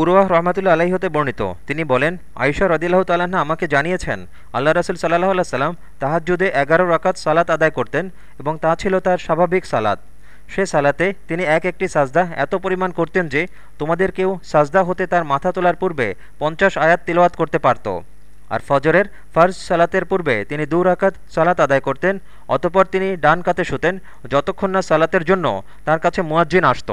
উরওয়াহ রহমাতুল্লা আলাহি হতে বর্ণিত। তিনি বলেন আয়সা রদিল্লাহ তালাহা আমাকে জানিয়েছেন আল্লাহ রসুল সাল্লাহ আল্লাহ সাল্লাম তাহাজুদে এগারো রাকাত সালাত আদায় করতেন এবং তা ছিল তার স্বাভাবিক সালাত। সে সালাতে তিনি এক একটি সাজদা এত পরিমাণ করতেন যে তোমাদের কেউ সাজদা হতে তার মাথা তোলার পূর্বে পঞ্চাশ আয়াত তিলওয়াত করতে পারত। আর ফজরের ফার্জ সালাতের পূর্বে তিনি দু রাকাত সালাত আদায় করতেন, অতপর তিনি ডান কাতে শুতেন, যতক্ষণ না সালাতের জন্য তার কাছে মুয়াজ্জিন আসত।